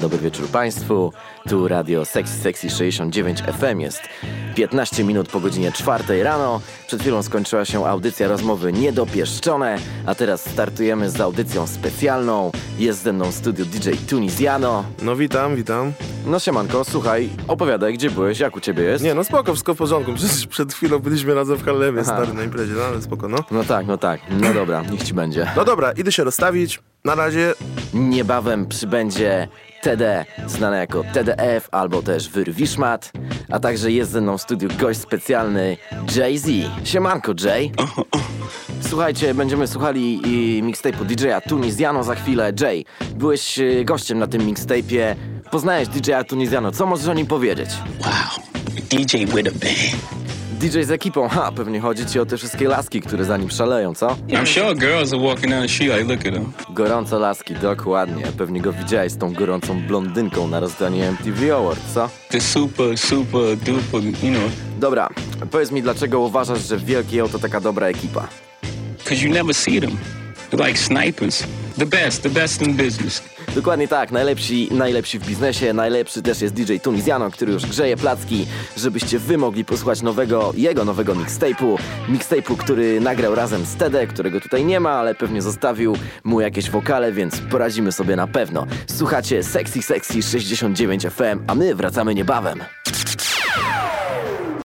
dobry wieczór Państwu. Tu radio Sexy Sexy 69 FM jest 15 minut po godzinie 4 rano. Przed chwilą skończyła się audycja rozmowy Niedopieszczone, a teraz startujemy z audycją specjalną. Jest ze mną w studiu DJ Tunizjano. No witam, witam. No siemanko, słuchaj, opowiadaj, gdzie byłeś, jak u ciebie jest? Nie, no spoko, wszystko w porządku. Przecież przed chwilą byliśmy razem w Harlemie, Aha. stary, na imprezie, no ale spoko, no. No tak, no tak, no dobra, niech ci będzie. No dobra, idę się rozstawić. Na razie. Niebawem przybędzie TD, znane jako TDF albo też Wyrwiszmat, a także jest ze mną w studiu gość specjalny Jay-Z. Siemanko Jay. Słuchajcie, będziemy słuchali mixtape'u DJ-a Tunizjano za chwilę. Jay, byłeś y, gościem na tym mixtape'ie, poznałeś DJ-a Tunizjano, co możesz o nim powiedzieć? Wow, DJ with a band. DJ z ekipą, ha, pewnie chodzi ci o te wszystkie laski, które za nim szaleją, co? I'm sure girls are walking down the street like, look at him. Gorąco laski, dokładnie. Pewnie go widziałeś z tą gorącą blondynką na rozdaniu MTV Awards, co? The super, super duper, you know, Dobra, powiedz mi, dlaczego uważasz, że Wielki Ją to taka dobra ekipa? because you never see them. They're like snipers. The best, the best in business. Dokładnie tak, najlepsi, najlepsi w biznesie, najlepszy też jest DJ Tunizjano, który już grzeje placki, żebyście wy mogli posłuchać nowego, jego nowego mixtape'u. Mixtape'u, który nagrał razem z Tede, którego tutaj nie ma, ale pewnie zostawił mu jakieś wokale, więc poradzimy sobie na pewno. Słuchacie Sexy Sexy 69 FM, a my wracamy niebawem.